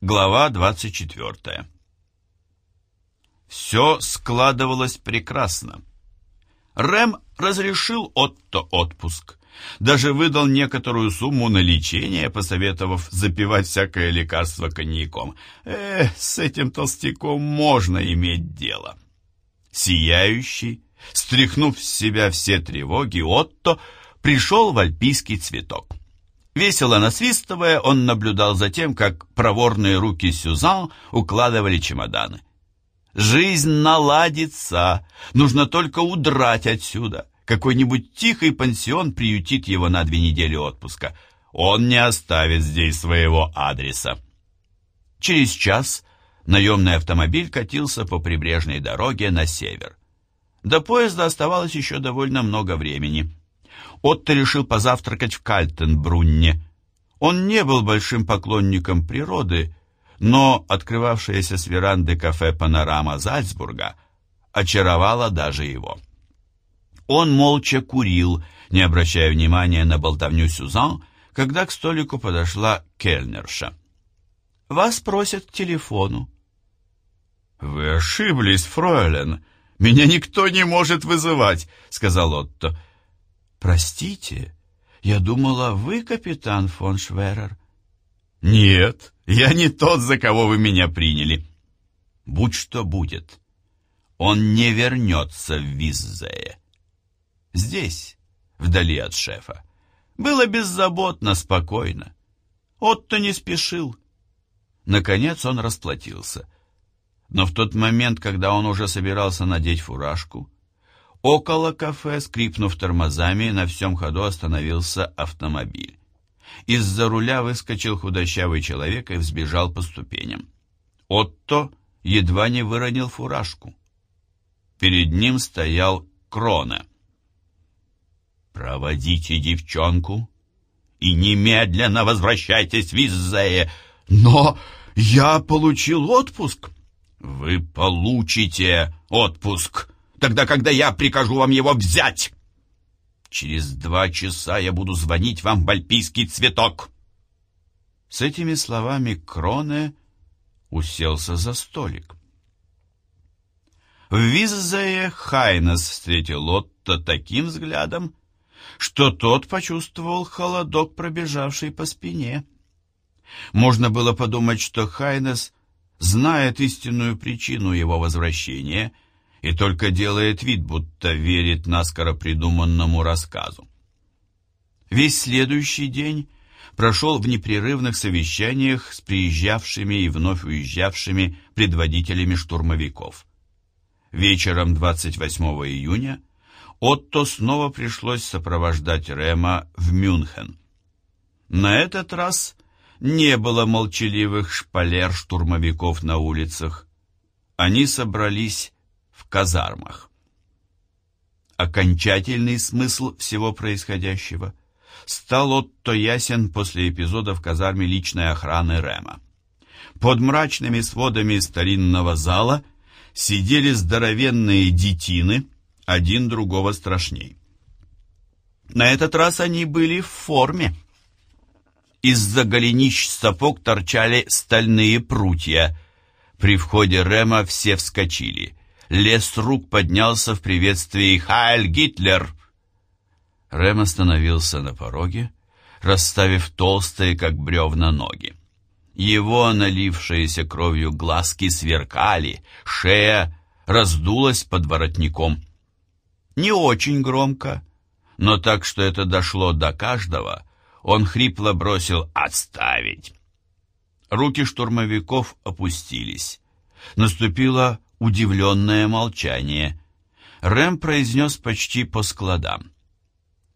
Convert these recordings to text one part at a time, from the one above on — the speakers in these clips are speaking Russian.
Глава 24. Все складывалось прекрасно. Рэм разрешил Отто отпуск. Даже выдал некоторую сумму на лечение, посоветовав запивать всякое лекарство коньяком. Эх, с этим толстяком можно иметь дело. Сияющий, стряхнув с себя все тревоги, Отто пришел в альпийский цветок. Весело насвистывая, он наблюдал за тем, как проворные руки Сюзан укладывали чемоданы. «Жизнь наладится! Нужно только удрать отсюда! Какой-нибудь тихий пансион приютит его на две недели отпуска. Он не оставит здесь своего адреса!» Через час наемный автомобиль катился по прибрежной дороге на север. До поезда оставалось еще довольно много времени. Отто решил позавтракать в Кальтенбрунне. Он не был большим поклонником природы, но открывавшаяся с веранды кафе «Панорама» Зальцбурга очаровала даже его. Он молча курил, не обращая внимания на болтовню Сюзан, когда к столику подошла кельнерша. «Вас просят к телефону». «Вы ошиблись, фройлен. Меня никто не может вызывать», — сказал Отто. «Простите, я думала, вы капитан фон Шверер». «Нет, я не тот, за кого вы меня приняли». «Будь что будет, он не вернется в Виззее. Здесь, вдали от шефа, было беззаботно, спокойно. Отто не спешил. Наконец он расплатился. Но в тот момент, когда он уже собирался надеть фуражку, Около кафе, скрипнув тормозами, на всем ходу остановился автомобиль. Из-за руля выскочил худощавый человек и взбежал по ступеням. Отто едва не выронил фуражку. Перед ним стоял Крона. «Проводите девчонку и немедленно возвращайтесь в Виззее!» «Но я получил отпуск!» «Вы получите отпуск!» Тогда, когда я прикажу вам его взять. Через два часа я буду звонить вам в альпийский цветок». С этими словами Кроне уселся за столик. В Виззее Хайнес встретил Отто таким взглядом, что тот почувствовал холодок, пробежавший по спине. Можно было подумать, что Хайнес знает истинную причину его возвращения — и только делает вид, будто верит наскоро придуманному рассказу. Весь следующий день прошел в непрерывных совещаниях с приезжавшими и вновь уезжавшими предводителями штурмовиков. Вечером 28 июня Отто снова пришлось сопровождать Рема в Мюнхен. На этот раз не было молчаливых шпалер штурмовиков на улицах. Они собрались казармах. Окончательный смысл всего происходящего стал Отто ясен после эпизода в казарме личной охраны Рема. Под мрачными сводами старинного зала сидели здоровенные детины, один другого страшней. На этот раз они были в форме. Из-за голенищ сапог торчали стальные прутья. При входе Рема все вскочили. Лес рук поднялся в приветствии «Хайль Гитлер!». Рэм остановился на пороге, расставив толстые, как бревна, ноги. Его налившиеся кровью глазки сверкали, шея раздулась под воротником. Не очень громко, но так, что это дошло до каждого, он хрипло бросил «Отставить!». Руки штурмовиков опустились. Наступила удивленное молчание. Рэм произнес почти по складам.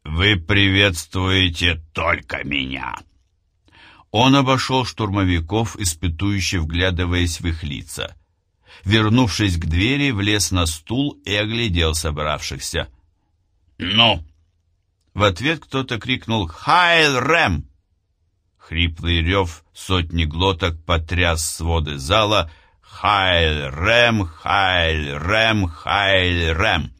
«Вы приветствуете только меня!» Он обошел штурмовиков, испытующе вглядываясь в их лица. Вернувшись к двери, влез на стул и оглядел собравшихся. «Ну!» В ответ кто-то крикнул «Хайл Рэм!» Хриплый рев сотни глоток потряс своды зала, Хайль Рэм, Хайль Рэм, Хайль Рэм.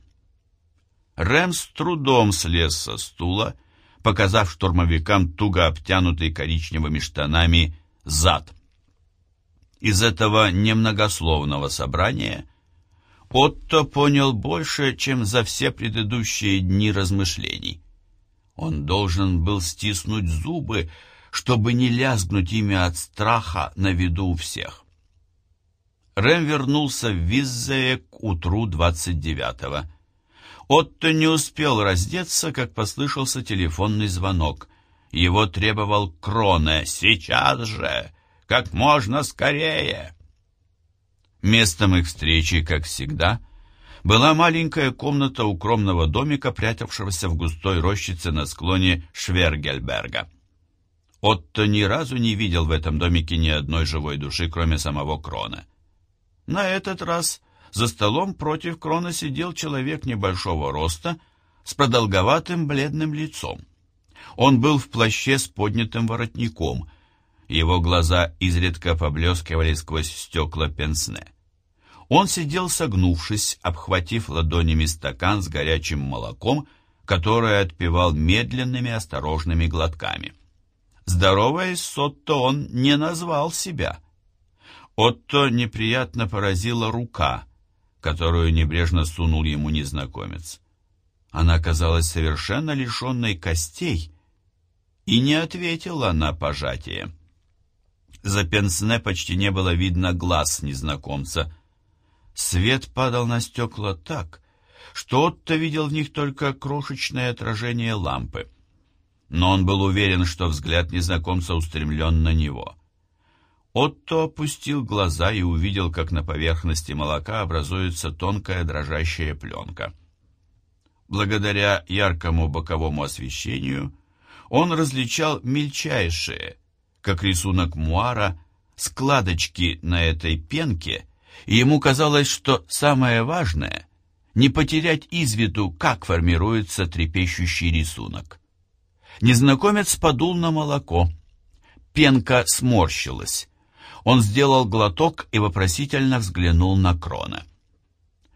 Рэм с трудом слез со стула, показав штурмовикам туго обтянутый коричневыми штанами зад. Из этого немногословного собрания Отто понял больше, чем за все предыдущие дни размышлений. Он должен был стиснуть зубы, чтобы не лязгнуть ими от страха на виду у всех. Рэм вернулся в Виззее к утру 29-го. Отто не успел раздеться, как послышался телефонный звонок. Его требовал Кроне «Сейчас же! Как можно скорее!» Местом их встречи, как всегда, была маленькая комната укромного домика, прятавшегося в густой рощице на склоне Швергельберга. Отто ни разу не видел в этом домике ни одной живой души, кроме самого Крона. На этот раз за столом против Крона сидел человек небольшого роста с продолговатым бледным лицом. Он был в плаще с поднятым воротником. Его глаза изредка поблескивали сквозь стекла пенсне. Он сидел согнувшись, обхватив ладонями стакан с горячим молоком, которое отпивал медленными осторожными глотками. Здороваясь с Отто, он не назвал себя. Отто неприятно поразила рука, которую небрежно сунул ему незнакомец. Она казалась совершенно лишенной костей и не ответила на пожатие. За пенсне почти не было видно глаз незнакомца. Свет падал на стекла так, что Отто видел в них только крошечное отражение лампы. Но он был уверен, что взгляд незнакомца устремлен на него. Отто опустил глаза и увидел, как на поверхности молока образуется тонкая дрожащая пленка. Благодаря яркому боковому освещению он различал мельчайшие, как рисунок муара, складочки на этой пенке, и ему казалось, что самое важное — не потерять из виду, как формируется трепещущий рисунок. Незнакомец подул на молоко. Пенка сморщилась. Он сделал глоток и вопросительно взглянул на Крона.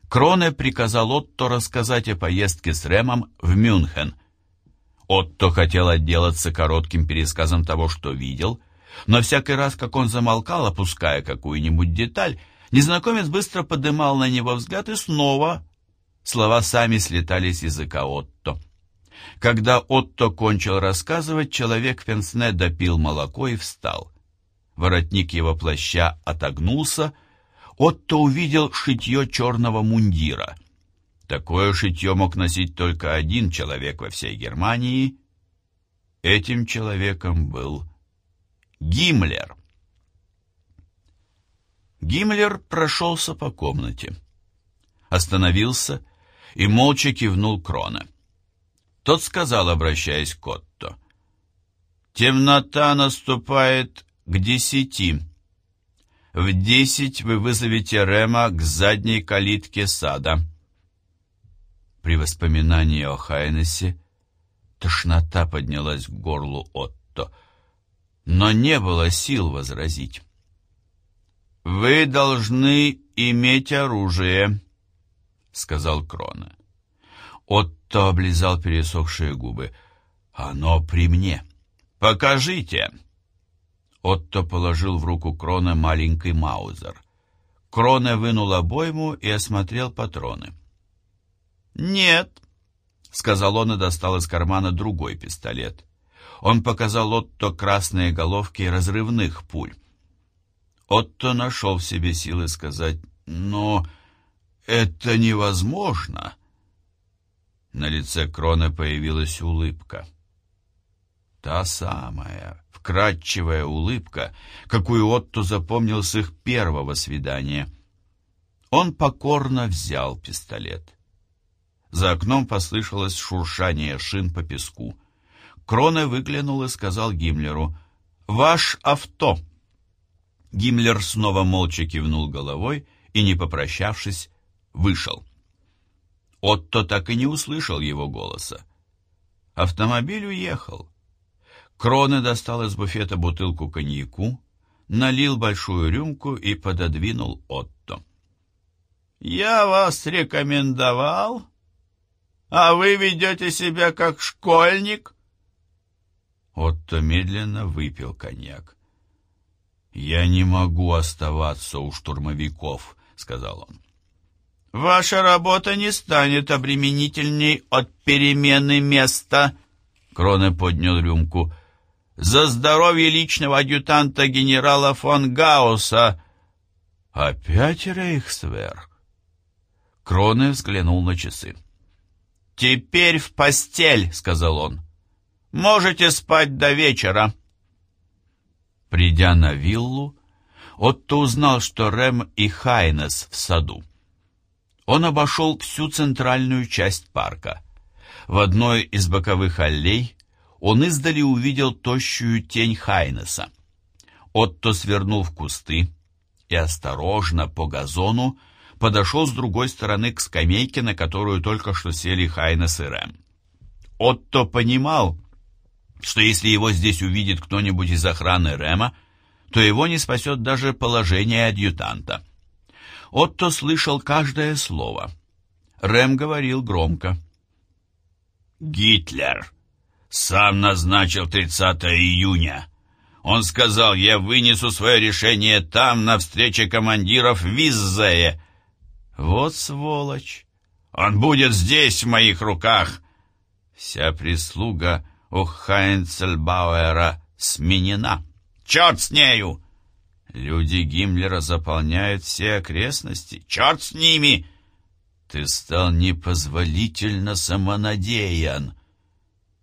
Кроне приказал Отто рассказать о поездке с Рэмом в Мюнхен. Отто хотел отделаться коротким пересказом того, что видел, но всякий раз, как он замолкал, опуская какую-нибудь деталь, незнакомец быстро подымал на него взгляд и снова слова сами слетали с языка Отто. Когда Отто кончил рассказывать, человек Пенсне допил молоко и встал. Воротник его плаща отогнулся, Отто увидел шитье черного мундира. Такое шитье мог носить только один человек во всей Германии. Этим человеком был Гиммлер. Гиммлер прошелся по комнате. Остановился и молча кивнул Крона. Тот сказал, обращаясь к Отто. «Темнота наступает к десяти. В десять вы вызовете Рема к задней калитке сада». При воспоминании о Хайнесе тошнота поднялась к горлу Отто, но не было сил возразить. «Вы должны иметь оружие», — сказал Крона. Отто облизал пересохшие губы. «Оно при мне. Покажите!» Отто положил в руку Крона маленький маузер. Кроне вынул обойму и осмотрел патроны. «Нет», — сказал он и достал из кармана другой пистолет. Он показал Отто красные головки разрывных пуль. Отто нашел в себе силы сказать «Но это невозможно». На лице Крона появилась улыбка. Та самая, вкрадчивая улыбка, какую Отто запомнил с их первого свидания. Он покорно взял пистолет. За окном послышалось шуршание шин по песку. Кроне выглянул и сказал Гиммлеру «Ваш авто!» Гиммлер снова молча кивнул головой и, не попрощавшись, вышел. Отто так и не услышал его голоса. Автомобиль уехал. Кроне достал из буфета бутылку коньяку, налил большую рюмку и пододвинул Отто. «Я вас рекомендовал, а вы ведете себя как школьник?» Отто медленно выпил коньяк. «Я не могу оставаться у штурмовиков», — сказал он. «Ваша работа не станет обременительней от перемены места», — Кроне поднял рюмку. «За здоровье личного адъютанта генерала фон Гаусса». «Опять Рейхсвер?» Кроне взглянул на часы. «Теперь в постель», — сказал он. «Можете спать до вечера». Придя на виллу, Отто узнал, что Рэм и Хайнес в саду. Он обошел всю центральную часть парка. В одной из боковых аллей он издали увидел тощую тень Хайнеса. Отто свернул в кусты и осторожно по газону подошел с другой стороны к скамейке, на которую только что сели Хайнес и Рэм. Отто понимал, что если его здесь увидит кто-нибудь из охраны Рэма, то его не спасет даже положение адъютанта. Отто слышал каждое слово. Рэм говорил громко. «Гитлер сам назначил 30 июня. Он сказал, я вынесу свое решение там, на встрече командиров Виззее. Вот сволочь! Он будет здесь, в моих руках!» Вся прислуга у Хайнцельбауэра сменена. Черт с нею! Люди Гиммлера заполняют все окрестности. Черт с ними! Ты стал непозволительно самонадеян.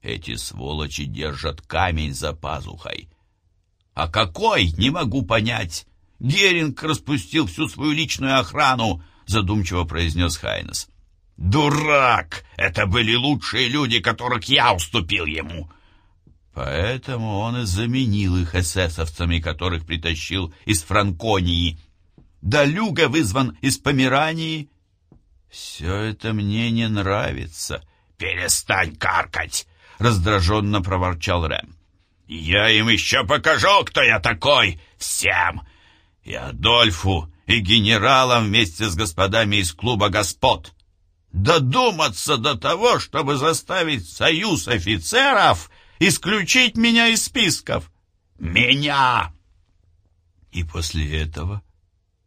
Эти сволочи держат камень за пазухой. А какой, не могу понять. Геринг распустил всю свою личную охрану, задумчиво произнес Хайнес. «Дурак! Это были лучшие люди, которых я уступил ему!» Поэтому он и заменил их эсэсовцами, которых притащил из Франконии. Да Люга вызван из Померании. Все это мне не нравится. «Перестань каркать!» — раздраженно проворчал Рэм. «Я им еще покажу, кто я такой! Всем! И Адольфу, и генералам вместе с господами из клуба господ! Додуматься до того, чтобы заставить союз офицеров исключить меня из списков! Меня!» И после этого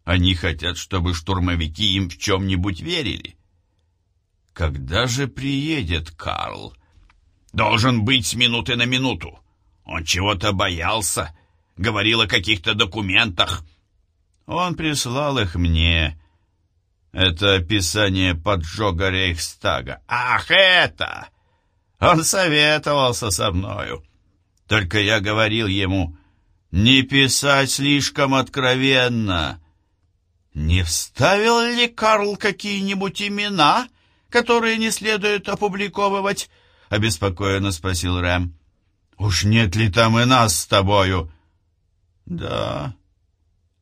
они хотят, чтобы штурмовики им в чем-нибудь верили. Когда же приедет Карл? Должен быть с минуты на минуту. Он чего-то боялся, говорил о каких-то документах. Он прислал их мне. Это описание поджога Рейхстага. Ах, это! Он советовался со мною. Только я говорил ему, не писать слишком откровенно. Не вставил ли Карл какие-нибудь имена, которые не следует опубликовывать? Обеспокоенно спросил Рэм. Уж нет ли там и нас с тобою? Да,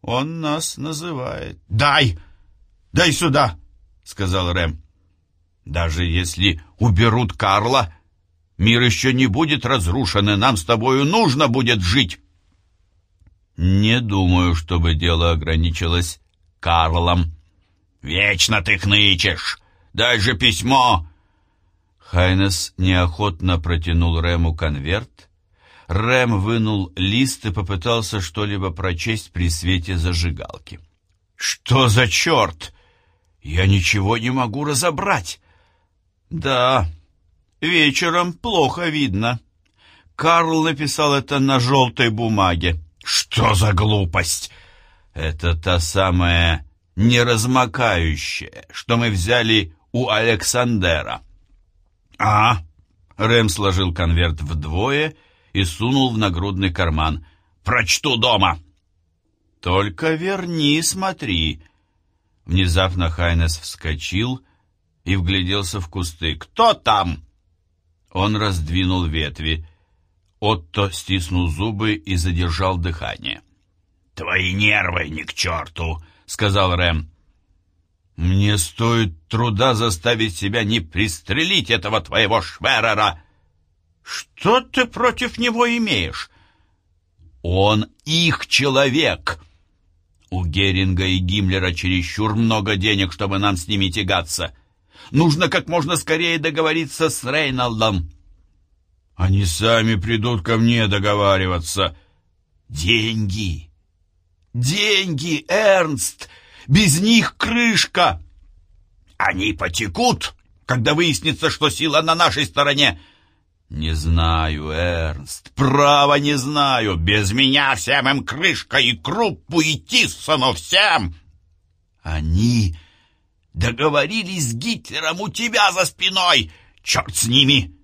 он нас называет. Дай! Дай сюда! Сказал Рэм. Даже если уберут Карла, мир еще не будет разрушен, и нам с тобою нужно будет жить. Не думаю, чтобы дело ограничилось Карлом. Вечно ты хнычешь! Дай же письмо! Хайнес неохотно протянул Рэму конверт. Рэм вынул лист и попытался что-либо прочесть при свете зажигалки. «Что за черт? Я ничего не могу разобрать!» «Да, вечером плохо видно. Карл написал это на желтой бумаге. Что за глупость? Это та самая неразмокающая, что мы взяли у Александера. А? Рэм сложил конверт вдвое и сунул в нагрудный карман. Прочту дома. Только верни, смотри. Внезапно Хайнес вскочил и вгляделся в кусты. Кто там? Он раздвинул ветви. Отто стиснул зубы и задержал дыхание. «Твои нервы ни к черту!» — сказал Рэм. «Мне стоит труда заставить себя не пристрелить этого твоего Шверера!» «Что ты против него имеешь?» «Он их человек!» «У Геринга и Гиммлера чересчур много денег, чтобы нам с ними тягаться!» Нужно как можно скорее договориться с Рейнолдом. Они сами придут ко мне договариваться. Деньги. Деньги, Эрнст! Без них крышка!» «Они потекут, когда выяснится, что сила на нашей стороне!» «Не знаю, Эрнст, право не знаю. Без меня всем им крышка и круппу, и Тиссону всем!» «Они договорились с Гитлером у тебя за спиной! Черт с ними!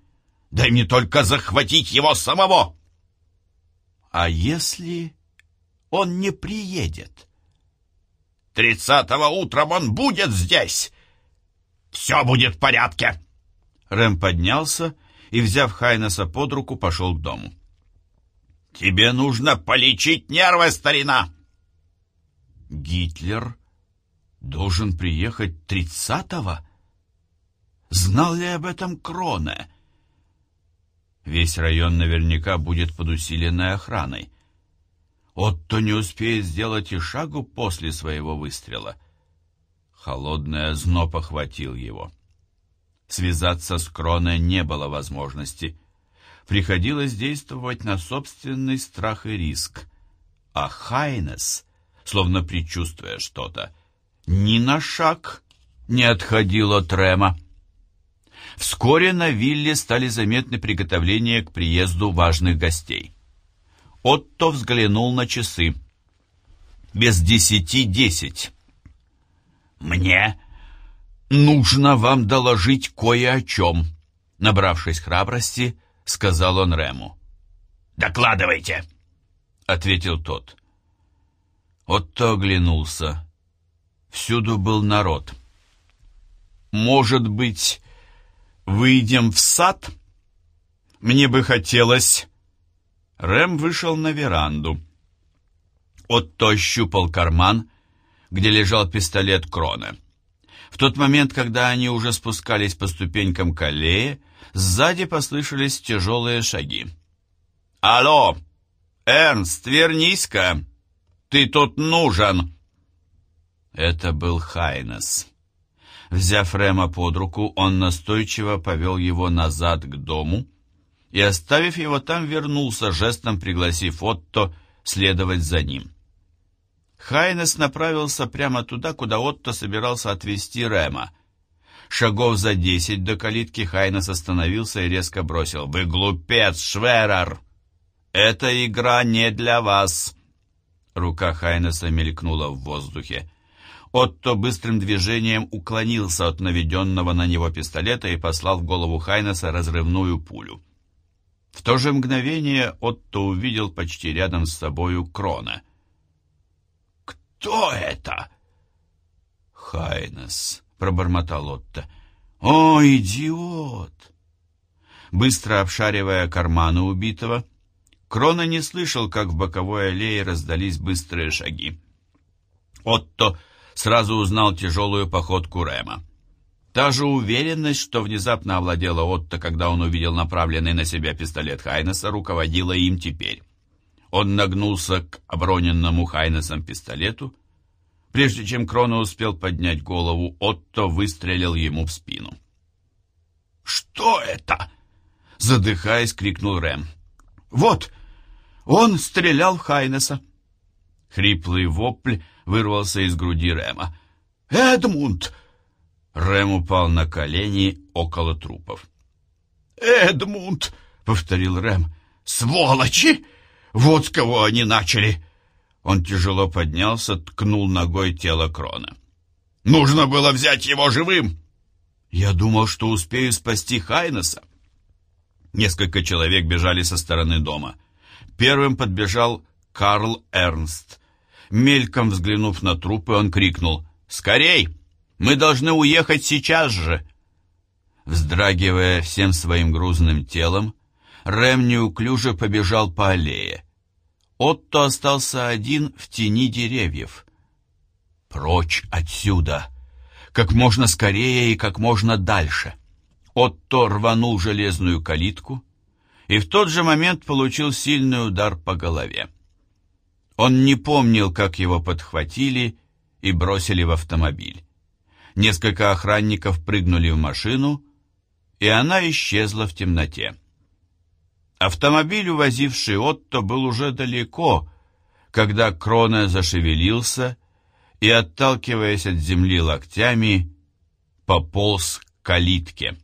Дай мне только захватить его самого!» «А если он не приедет?» «Тридцатого утром он будет здесь! Все будет в порядке!» Рэм поднялся и, взяв Хайнеса под руку, пошел к дому. «Тебе нужно полечить нервы, старина!» «Гитлер должен приехать тридцатого?» Знал ли об этом Кроне? Весь район наверняка будет под усиленной охраной. Отто не успеет сделать и шагу после своего выстрела. Холодный озноб охватил его. Связаться с Кроной не было возможности. Приходилось действовать на собственный страх и риск. А Хайнес, словно предчувствуя что-то, ни на шаг не отходил от Рема. Вскоре на вилле стали заметны приготовления к приезду важных гостей. Отто взглянул на часы. Без десяти десять. «Мне «Нужно вам доложить кое о чем», — набравшись храбрости, сказал он Рему. «Докладывайте», — ответил тот. Отто оглянулся. Всюду был народ. «Может быть, выйдем в сад? Мне бы хотелось...» Рэм вышел на веранду. Отто щупал карман, где лежал пистолет Крона. В тот момент, когда они уже спускались по ступенькам к аллее, сзади послышались тяжелые шаги. «Алло! Эрнст, вернись-ка! Ты тут нужен!» Это был Хайнес. Взяв Рема под руку, он настойчиво повел его назад к дому и, оставив его там, вернулся, жестом пригласив Отто следовать за ним. Хайнес направился прямо туда, куда Отто собирался отвезти Рема. Шагов за десять до калитки Хайнес остановился и резко бросил. «Вы глупец, Шверер! Эта игра не для вас!» Рука Хайнеса мелькнула в воздухе. Отто быстрым движением уклонился от наведенного на него пистолета и послал в голову Хайнеса разрывную пулю. В то же мгновение Отто увидел почти рядом с собою Крона — «Кто это?» «Хайнес», — пробормотал Отто. «О, идиот!» Быстро обшаривая карманы убитого, Крона не слышал, как в боковой аллее раздались быстрые шаги. Отто сразу узнал тяжелую походку Рема. Та же уверенность, что внезапно овладела Отто, когда он увидел направленный на себя пистолет Хайнеса, руководила им теперь. Он нагнулся к оброненному Хайнесом пистолету. Прежде чем Крона успел поднять голову, Отто выстрелил ему в спину. «Что это?» — задыхаясь, крикнул Рэм. «Вот, он стрелял в Хайнеса!» Хриплый вопль вырвался из груди Рэма. «Эдмунд!» Рэм упал на колени около трупов. «Эдмунд!» — повторил Рэм. «Сволочи! Вот с кого они начали!» Он тяжело поднялся, ткнул ногой тело Крона. «Нужно было взять его живым!» «Я думал, что успею спасти Хайнеса!» Несколько человек бежали со стороны дома. Первым подбежал Карл Эрнст. Мельком взглянув на трупы, он крикнул «Скорей! Мы должны уехать сейчас же!» Вздрагивая всем своим грузным телом, Рэм неуклюже побежал по аллее. Отто остался один в тени деревьев. «Прочь отсюда! Как можно скорее и как можно дальше!» Отто рванул железную калитку и в тот же момент получил сильный удар по голове. Он не помнил, как его подхватили и бросили в автомобиль. Несколько охранников прыгнули в машину, и она исчезла в темноте. Автомобиль, увозивший Отто, был уже далеко, когда Крона зашевелился и, отталкиваясь от земли локтями, пополз к калитке.